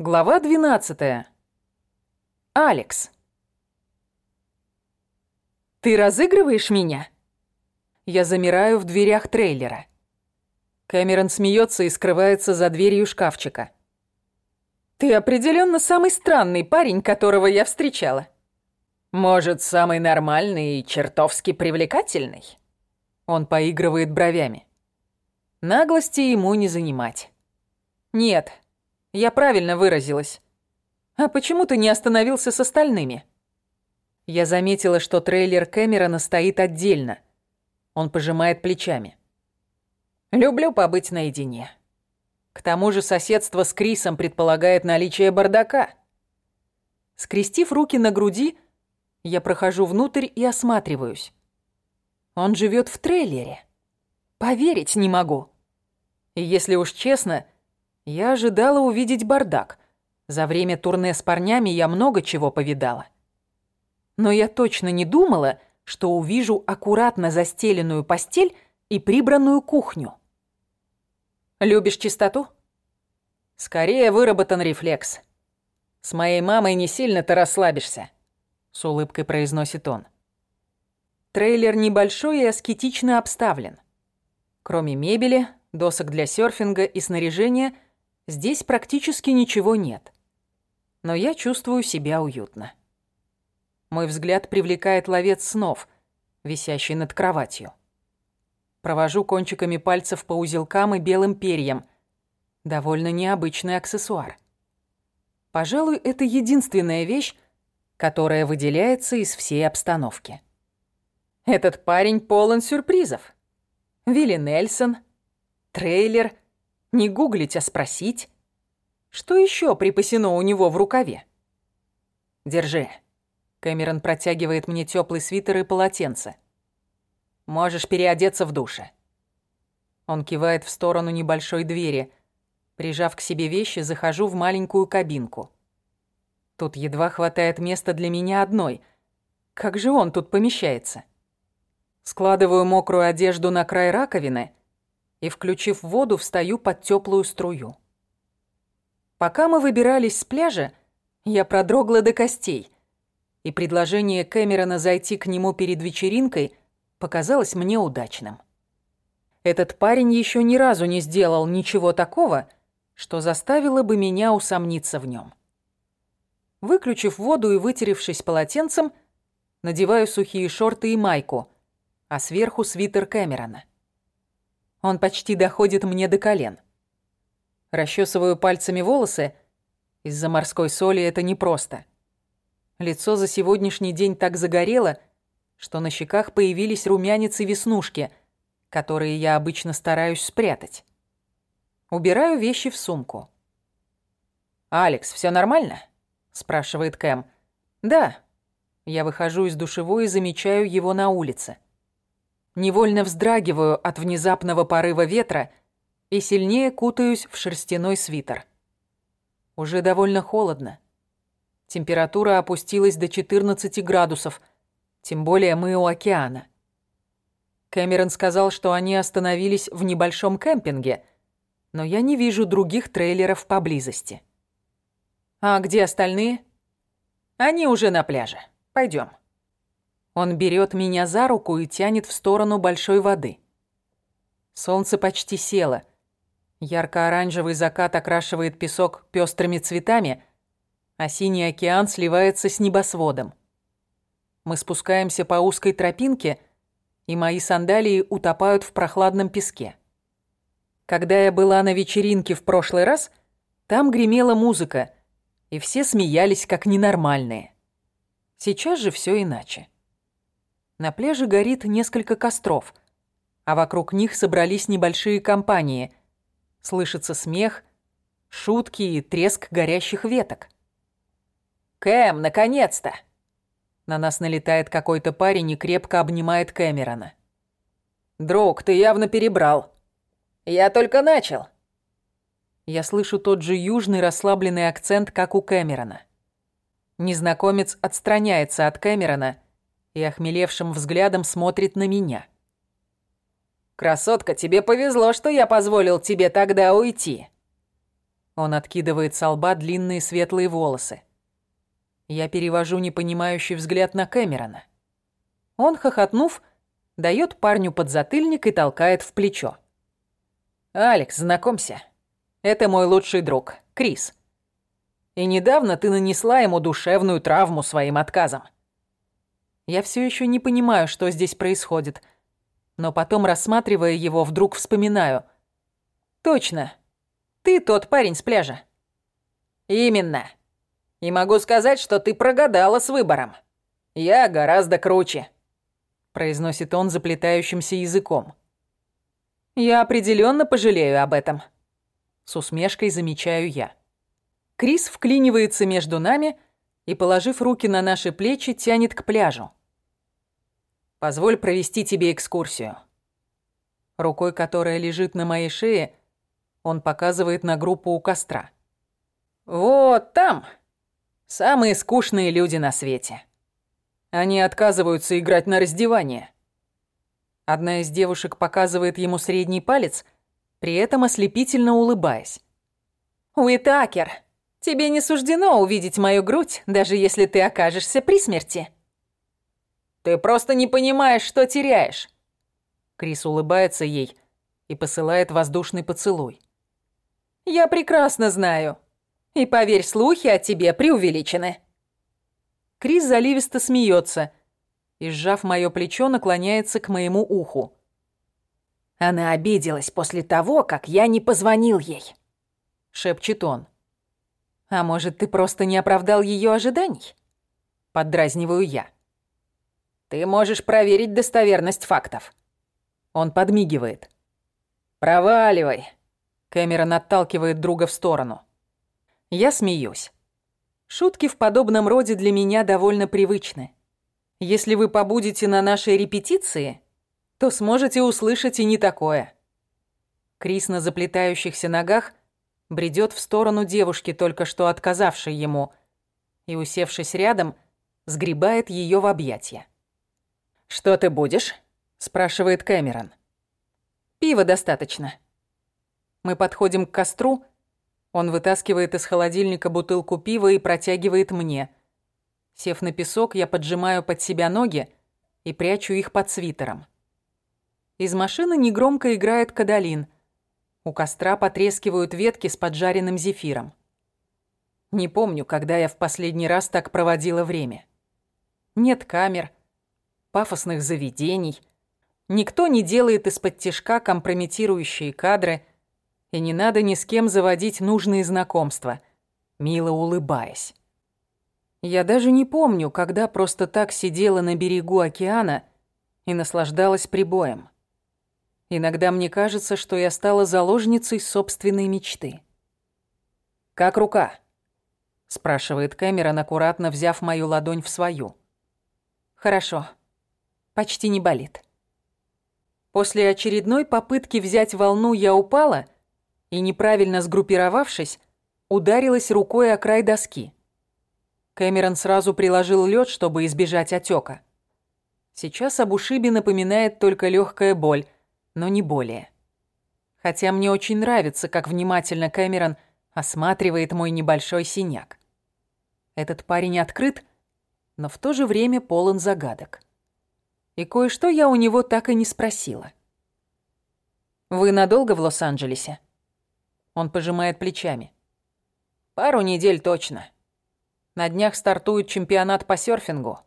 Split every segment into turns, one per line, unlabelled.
Глава 12. Алекс. Ты разыгрываешь меня? Я замираю в дверях трейлера. Кэмерон смеется и скрывается за дверью шкафчика. Ты определенно самый странный парень, которого я встречала. Может, самый нормальный и чертовски привлекательный? Он поигрывает бровями. Наглости ему не занимать. Нет, я правильно выразилась. А почему ты не остановился с остальными? Я заметила, что трейлер Кэмерона стоит отдельно. Он пожимает плечами. Люблю побыть наедине. К тому же соседство с Крисом предполагает наличие бардака. Скрестив руки на груди, я прохожу внутрь и осматриваюсь. Он живет в трейлере. Поверить не могу. И если уж честно, я ожидала увидеть бардак. За время турне с парнями я много чего повидала. Но я точно не думала, что увижу аккуратно застеленную постель и прибранную кухню. Любишь чистоту? Скорее выработан рефлекс. С моей мамой не сильно ты расслабишься, с улыбкой произносит он. Трейлер небольшой и аскетично обставлен. Кроме мебели, досок для серфинга и снаряжения – Здесь практически ничего нет. Но я чувствую себя уютно. Мой взгляд привлекает ловец снов, висящий над кроватью. Провожу кончиками пальцев по узелкам и белым перьям. Довольно необычный аксессуар. Пожалуй, это единственная вещь, которая выделяется из всей обстановки. Этот парень полон сюрпризов. Вилли Нельсон, трейлер — не гуглить, а спросить. Что еще припасено у него в рукаве? Держи. Кэмерон протягивает мне теплый свитер и полотенце. Можешь переодеться в душе. Он кивает в сторону небольшой двери. Прижав к себе вещи, захожу в маленькую кабинку. Тут едва хватает места для меня одной. Как же он тут помещается? Складываю мокрую одежду на край раковины и, включив воду, встаю под теплую струю. Пока мы выбирались с пляжа, я продрогла до костей, и предложение Кэмерона зайти к нему перед вечеринкой показалось мне удачным. Этот парень еще ни разу не сделал ничего такого, что заставило бы меня усомниться в нем. Выключив воду и вытеревшись полотенцем, надеваю сухие шорты и майку, а сверху свитер Кэмерона. Он почти доходит мне до колен. Расчесываю пальцами волосы. Из-за морской соли это непросто. Лицо за сегодняшний день так загорело, что на щеках появились румянец и веснушки, которые я обычно стараюсь спрятать. Убираю вещи в сумку. «Алекс, все нормально?» – спрашивает Кэм. «Да». Я выхожу из душевой и замечаю его на улице. Невольно вздрагиваю от внезапного порыва ветра и сильнее кутаюсь в шерстяной свитер. Уже довольно холодно. Температура опустилась до 14 градусов, тем более мы у океана. Кэмерон сказал, что они остановились в небольшом кемпинге, но я не вижу других трейлеров поблизости. А где остальные? Они уже на пляже. Пойдем. Он берет меня за руку и тянет в сторону большой воды. Солнце почти село. Ярко-оранжевый закат окрашивает песок пестрыми цветами, а синий океан сливается с небосводом. Мы спускаемся по узкой тропинке, и мои сандалии утопают в прохладном песке. Когда я была на вечеринке в прошлый раз, там гремела музыка, и все смеялись как ненормальные. Сейчас же все иначе. На пляже горит несколько костров, а вокруг них собрались небольшие компании. Слышится смех, шутки и треск горящих веток. «Кэм, наконец-то!» На нас налетает какой-то парень и крепко обнимает Кэмерона. «Друг, ты явно перебрал. Я только начал». Я слышу тот же южный расслабленный акцент, как у Кэмерона. Незнакомец отстраняется от Кэмерона и охмелевшим взглядом смотрит на меня. «Красотка, тебе повезло, что я позволил тебе тогда уйти». Он откидывает с лба длинные светлые волосы. Я перевожу непонимающий взгляд на Кэмерона. Он, хохотнув, дает парню подзатыльник и толкает в плечо. «Алекс, знакомься. Это мой лучший друг, Крис. И недавно ты нанесла ему душевную травму своим отказом. Я все еще не понимаю, что здесь происходит, но потом, рассматривая его, вдруг вспоминаю. Точно, ты тот парень с пляжа. Именно. И могу сказать, что ты прогадала с выбором. Я гораздо круче произносит он заплетающимся языком. Я определенно пожалею об этом. С усмешкой замечаю я. Крис вклинивается между нами и, положив руки на наши плечи, тянет к пляжу. Позволь провести тебе экскурсию. Рукой, которая лежит на моей шее, он показывает на группу у костра. Вот там самые скучные люди на свете. Они отказываются играть на раздевание. Одна из девушек показывает ему средний палец, при этом ослепительно улыбаясь. «Уитакер, тебе не суждено увидеть мою грудь, даже если ты окажешься при смерти». «Ты просто не понимаешь, что теряешь». Крис улыбается ей и посылает воздушный поцелуй. «Я прекрасно знаю. И поверь, слухи о тебе преувеличены». Крис заливисто смеется и, сжав мое плечо, наклоняется к моему уху. «Она обиделась после того, как я не позвонил ей», — шепчет он. «А может, ты просто не оправдал ее ожиданий?» — поддразниваю я. «Ты можешь проверить достоверность фактов». Он подмигивает. «Проваливай!» Кэмерон отталкивает друга в сторону. Я смеюсь. Шутки в подобном роде для меня довольно привычны. Если вы побудете на нашей репетиции, то сможете услышать и не такое. Крис на заплетающихся ногах бредет в сторону девушки, только что отказавшей ему, и, усевшись рядом, сгребает ее в объятия. «Что ты будешь?» – спрашивает Кэмерон. «Пива достаточно». Мы подходим к костру – он вытаскивает из холодильника бутылку пива и протягивает мне. Сев на песок, я поджимаю под себя ноги и прячу их под свитером. Из машины негромко играет кадалин. У костра потрескивают ветки с поджаренным зефиром. Не помню, когда я в последний раз так проводила время. Нет камер, пафосных заведений. Никто не делает из-под тишка компрометирующие кадры – и не надо ни с кем заводить нужные знакомства, мило улыбаясь. Я даже не помню, когда просто так сидела на берегу океана и наслаждалась прибоем. Иногда мне кажется, что я стала заложницей собственной мечты. «Как рука?» — спрашивает Кэмерон, аккуратно взяв мою ладонь в свою. «Хорошо. Почти не болит». После очередной попытки взять волну я упала — и, неправильно сгруппировавшись, ударилась рукой о край доски. Кэмерон сразу приложил лед, чтобы избежать отека. Сейчас об ушибе напоминает только легкая боль, но не более. Хотя мне очень нравится, как внимательно Кэмерон осматривает мой небольшой синяк. Этот парень открыт, но в то же время полон загадок. И кое-что я у него так и не спросила. «Вы надолго в Лос-Анджелесе?» Он пожимает плечами. Пару недель точно. На днях стартует чемпионат по серфингу.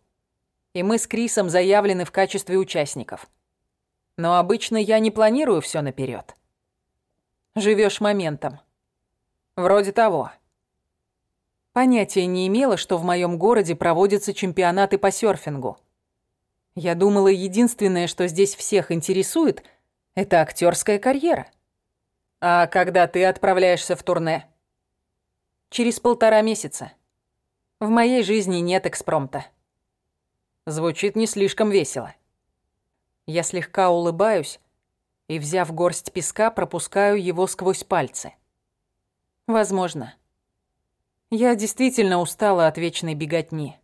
И мы с Крисом заявлены в качестве участников. Но обычно я не планирую все наперед. Живешь моментом. Вроде того. Понятия не имела, что в моем городе проводятся чемпионаты по серфингу. Я думала, единственное, что здесь всех интересует, это актерская карьера. «А когда ты отправляешься в турне?» «Через полтора месяца. В моей жизни нет экспромта». Звучит не слишком весело. Я слегка улыбаюсь и, взяв горсть песка, пропускаю его сквозь пальцы. Возможно. Я действительно устала от вечной беготни.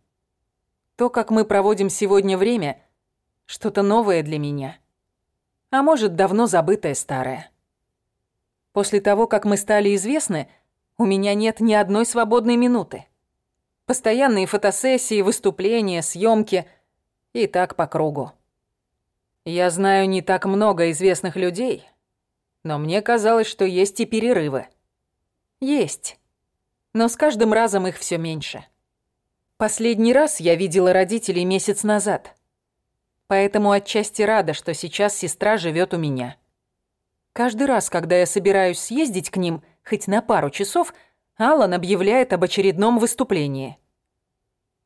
То, как мы проводим сегодня время, что-то новое для меня. А может, давно забытое старое. После того, как мы стали известны, У меня нет ни одной свободной минуты. Постоянные фотосессии, выступления, съемки и так по кругу. Я знаю не так много известных людей, но мне казалось, что есть и перерывы. Есть. Но с каждым разом их все меньше. Последний раз я видела родителей месяц назад. Поэтому отчасти рада, что сейчас сестра живет у меня. Каждый раз, когда я собираюсь съездить к ним, хоть на пару часов, Алан объявляет об очередном выступлении.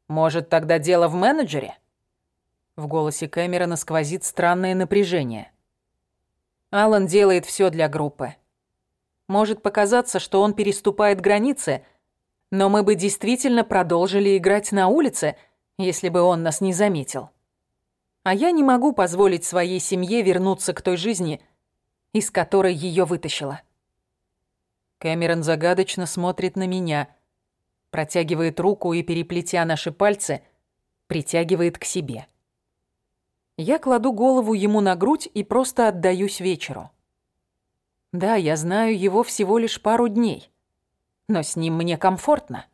Может, тогда дело в менеджере? В голосе Кэмерона сквозит странное напряжение. Алан делает все для группы. Может показаться, что он переступает границы, но мы бы действительно продолжили играть на улице, если бы он нас не заметил. А я не могу позволить своей семье вернуться к той жизни, из которой ее вытащила. Кэмерон загадочно смотрит на меня, протягивает руку и, переплетя наши пальцы, притягивает к себе. Я кладу голову ему на грудь и просто отдаюсь вечеру. Да, я знаю его всего лишь пару дней но с ним мне комфортно.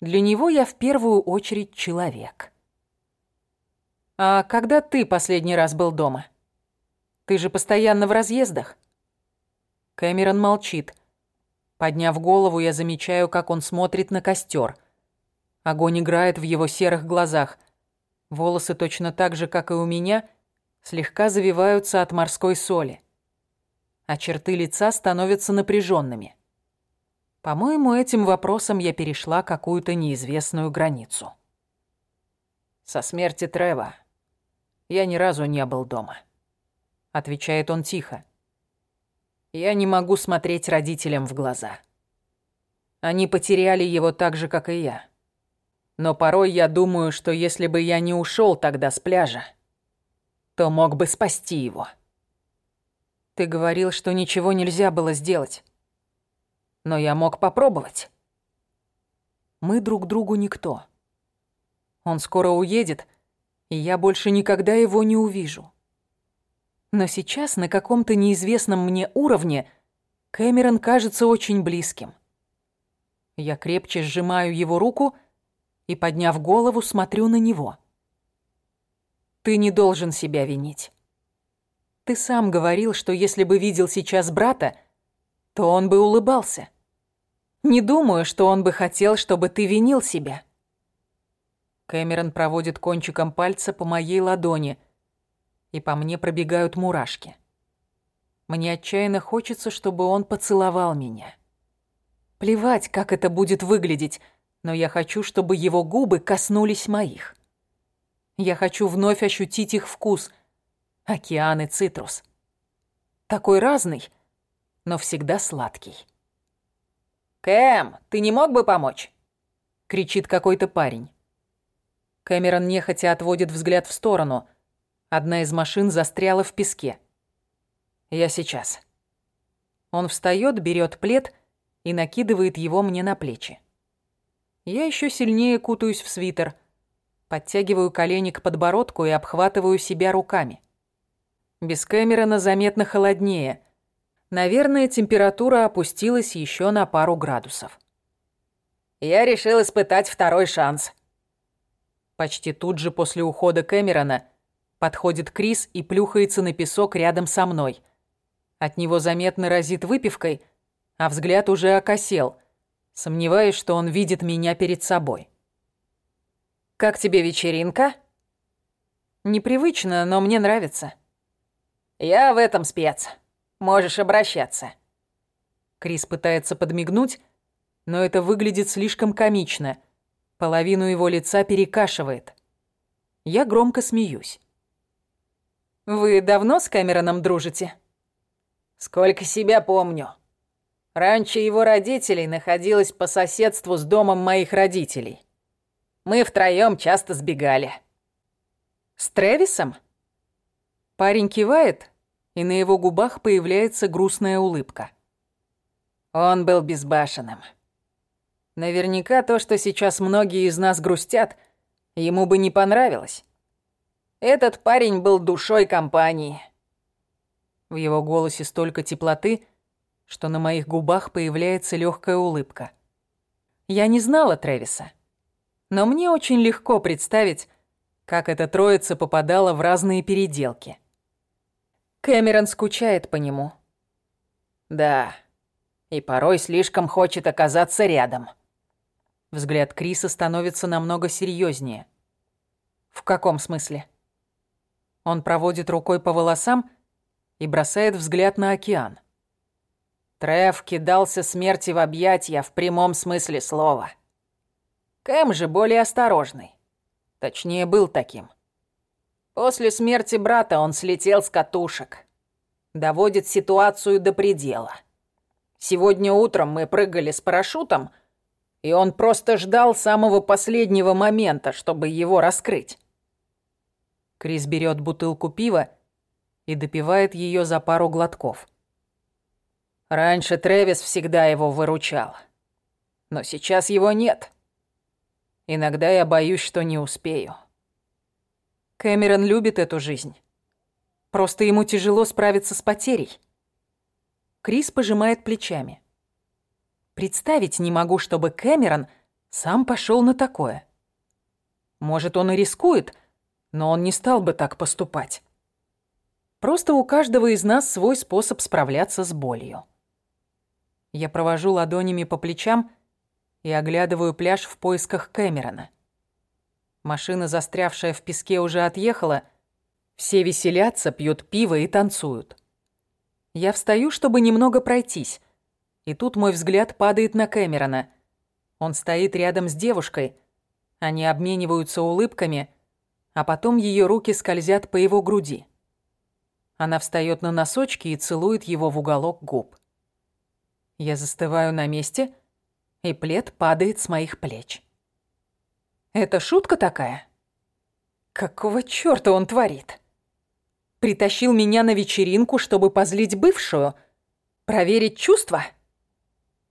Для него я в первую очередь человек. А когда ты последний раз был дома? Ты же постоянно в разъездах. Кэмерон молчит. Подняв голову, я замечаю, как он смотрит на костер. Огонь играет в его серых глазах. Волосы точно так же, как и у меня, слегка завиваются от морской соли. А черты лица становятся напряженными. По-моему, этим вопросом я перешла какую-то неизвестную границу. Со смерти Трева я ни разу не был дома. Отвечает он тихо. Я не могу смотреть родителям в глаза. Они потеряли его так же, как и я. Но порой я думаю, что если бы я не ушел тогда с пляжа, то мог бы спасти его. Ты говорил, что ничего нельзя было сделать но я мог попробовать. Мы друг другу никто. Он скоро уедет, и я больше никогда его не увижу. Но сейчас на каком-то неизвестном мне уровне Кэмерон кажется очень близким. Я крепче сжимаю его руку и, подняв голову, смотрю на него. Ты не должен себя винить. Ты сам говорил, что если бы видел сейчас брата, то он бы улыбался. Не думаю, что он бы хотел, чтобы ты винил себя. Кэмерон проводит кончиком пальца по моей ладони, и по мне пробегают мурашки. Мне отчаянно хочется, чтобы он поцеловал меня. Плевать, как это будет выглядеть, но я хочу, чтобы его губы коснулись моих. Я хочу вновь ощутить их вкус. Океан и цитрус. Такой разный, но всегда сладкий. «Кэм, ты не мог бы помочь?» — кричит какой-то парень. Кэмерон нехотя отводит взгляд в сторону. Одна из машин застряла в песке. «Я сейчас». Он встает, берет плед и накидывает его мне на плечи. Я еще сильнее кутаюсь в свитер, подтягиваю колени к подбородку и обхватываю себя руками. Без Кэмерона заметно холоднее, Наверное, температура опустилась еще на пару градусов. Я решил испытать второй шанс. Почти тут же после ухода Кэмерона подходит Крис и плюхается на песок рядом со мной. От него заметно разит выпивкой, а взгляд уже окосел, сомневаясь, что он видит меня перед собой. «Как тебе вечеринка?» «Непривычно, но мне нравится». «Я в этом спец», Можешь обращаться». Крис пытается подмигнуть, но это выглядит слишком комично. Половину его лица перекашивает. Я громко смеюсь. «Вы давно с Кэмероном дружите?» «Сколько себя помню. Раньше его родителей находилось по соседству с домом моих родителей. Мы втроём часто сбегали». «С Трэвисом?» Парень кивает, и на его губах появляется грустная улыбка. Он был безбашенным. Наверняка то, что сейчас многие из нас грустят, ему бы не понравилось. Этот парень был душой компании. В его голосе столько теплоты, что на моих губах появляется легкая улыбка. Я не знала Трэвиса, но мне очень легко представить, как эта троица попадала в разные переделки. Кэмерон скучает по нему.
Да, и порой слишком хочет оказаться рядом.
Взгляд Криса становится намного серьезнее. В каком смысле? Он проводит рукой по волосам и бросает взгляд на океан.
Треф кидался смерти в объятия в прямом смысле слова. Кэм же более осторожный. Точнее, был таким. После смерти брата он слетел с катушек. Доводит ситуацию до предела. Сегодня утром мы прыгали с парашютом, и он просто ждал самого последнего момента, чтобы его раскрыть.
Крис берет бутылку пива и допивает ее за пару глотков.
Раньше Трэвис всегда его выручал. Но сейчас его нет. Иногда я боюсь, что не успею.
Кэмерон любит эту жизнь. Просто ему тяжело справиться с потерей. Крис пожимает плечами. Представить не могу, чтобы Кэмерон сам пошел на такое. Может, он и рискует, но он не стал бы так поступать. Просто у каждого из нас свой способ справляться с болью. Я провожу ладонями по плечам и оглядываю пляж в поисках Кэмерона. Машина, застрявшая в песке, уже отъехала. Все веселятся, пьют пиво и танцуют. Я встаю, чтобы немного пройтись. И тут мой взгляд падает на Кэмерона. Он стоит рядом с девушкой. Они обмениваются улыбками, а потом ее руки скользят по его груди. Она встает на носочки и целует его в уголок губ. Я застываю на месте, и плед падает с моих плеч. Это шутка такая? Какого чёрта он творит? Притащил меня на вечеринку, чтобы позлить бывшую? Проверить чувства?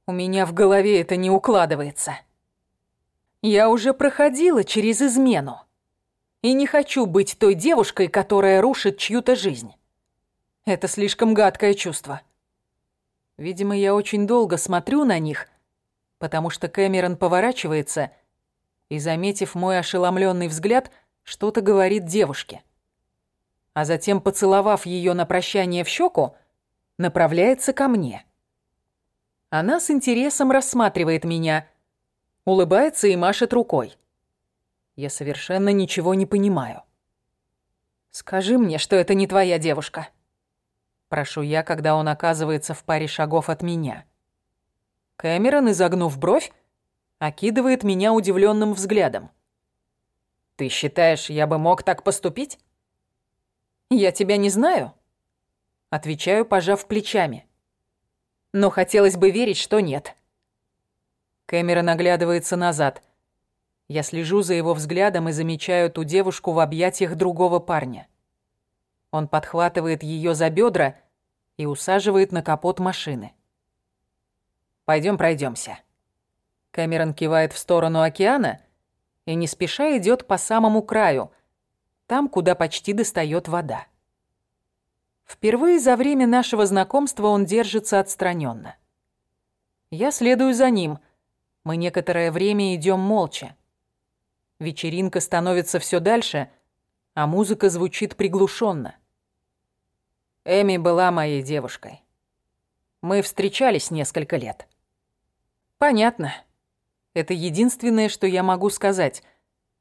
У меня в голове это не укладывается. Я уже проходила через измену. И не хочу быть той девушкой, которая рушит чью-то жизнь. Это слишком гадкое чувство. Видимо, я очень долго смотрю на них, потому что Кэмерон поворачивается и, заметив мой ошеломленный взгляд, что-то говорит девушке. А затем, поцеловав ее на прощание в щеку, направляется ко мне. Она с интересом рассматривает меня, улыбается и машет рукой. Я совершенно ничего не понимаю. «Скажи мне, что это не твоя девушка», Прошу я, когда он оказывается в паре шагов от меня. Кэмерон, изогнув бровь, окидывает меня удивленным взглядом. «Ты считаешь, я бы мог так поступить?» «Я тебя не знаю», — отвечаю, пожав плечами. «Но хотелось бы верить, что нет». Кэмерон оглядывается назад. Я слежу за его взглядом и замечаю ту девушку в объятиях другого парня. Он подхватывает ее за бедра и усаживает на капот машины. Пойдем пройдемся. Кэмерон кивает в сторону океана и не спеша идет по самому краю, там, куда почти достает вода. Впервые за время нашего знакомства он держится отстраненно. Я следую за ним. Мы некоторое время идем молча. Вечеринка становится все дальше, а музыка звучит приглушенно. Эми была моей девушкой. Мы встречались несколько лет. Понятно. Это единственное, что я могу сказать.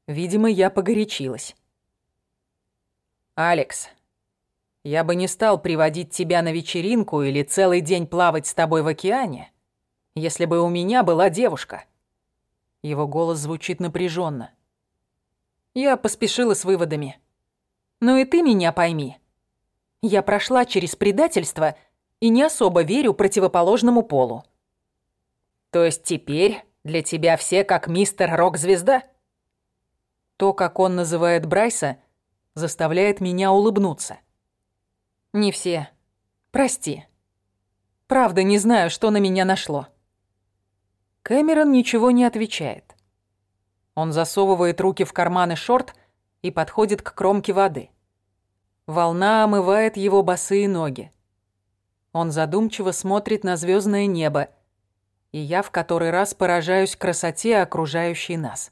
Видимо, я погорячилась. Алекс, я бы не стал приводить тебя на вечеринку или целый день плавать с тобой в океане, если бы у меня была девушка. Его голос звучит напряженно. Я поспешила с выводами. Ну и ты меня пойми. Я прошла через предательство и не особо верю противоположному полу. То есть теперь для тебя все как мистер Рок-звезда? То, как он называет Брайса, заставляет меня улыбнуться. Не все. Прости. Правда, не знаю, что на меня нашло. Кэмерон ничего не отвечает. Он засовывает руки в карманы шорт и подходит к кромке воды. Волна омывает его босые ноги. Он задумчиво смотрит на звездное небо, и я в который раз поражаюсь красоте окружающей нас.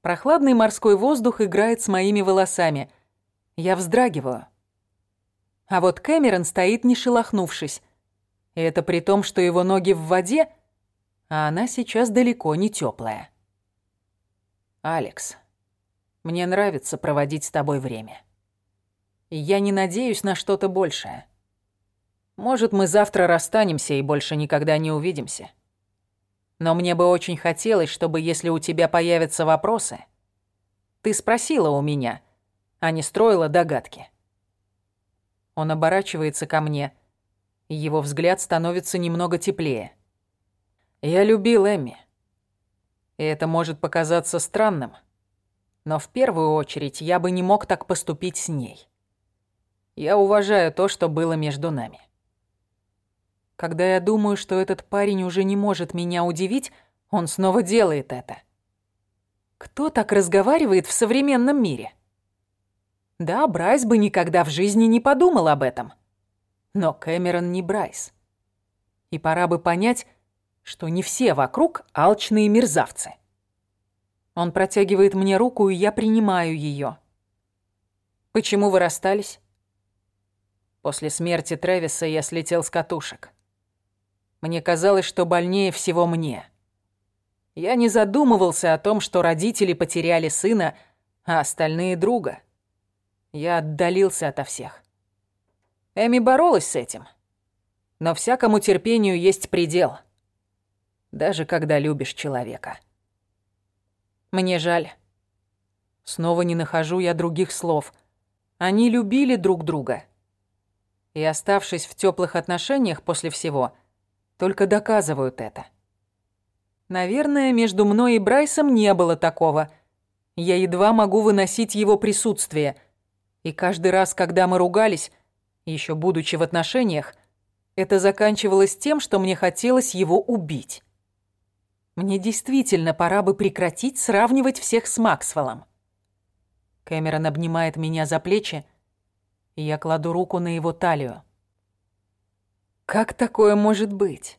Прохладный морской воздух играет с моими волосами. Я вздрагиваю. А вот Кэмерон стоит не шелохнувшись. И это при том, что его ноги в воде, а она сейчас далеко не теплая. «Алекс, мне нравится проводить с тобой время. И я не надеюсь на что-то большее. Может, мы завтра расстанемся и больше никогда не увидимся. Но мне бы очень хотелось, чтобы, если у тебя появятся вопросы, ты спросила у меня, а не строила догадки». Он оборачивается ко мне, и его взгляд становится немного теплее. «Я любил Эмми. И это может показаться странным, но в первую очередь я бы не мог так поступить с ней. Я уважаю то, что было между нами. Когда я думаю, что этот парень уже не может меня удивить, он снова делает это. Кто так разговаривает в современном мире? Да, Брайс бы никогда в жизни не подумал об этом. Но Кэмерон не Брайс. И пора бы понять, что не все вокруг алчные мерзавцы. Он протягивает мне руку, и я принимаю ее. Почему вы расстались? После смерти Трэвиса я слетел с катушек. Мне казалось, что больнее всего мне. Я не задумывался о том, что родители потеряли сына, а остальные — друга. Я отдалился ото всех. Эми боролась с этим. Но всякому терпению есть предел. Даже когда любишь человека. Мне жаль. Снова не нахожу я других слов. Они любили друг друга. И оставшись в теплых отношениях после всего, только доказывают это. Наверное, между мной и Брайсом не было такого. Я едва могу выносить его присутствие — и каждый раз, когда мы ругались, еще будучи в отношениях, это заканчивалось тем, что мне хотелось его убить. Мне действительно пора бы прекратить сравнивать всех с Максвеллом. Кэмерон обнимает меня за плечи, и я кладу руку на его талию. Как такое может быть?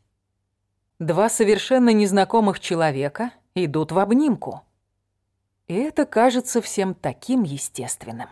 Два совершенно незнакомых человека идут в обнимку. И это кажется всем таким естественным.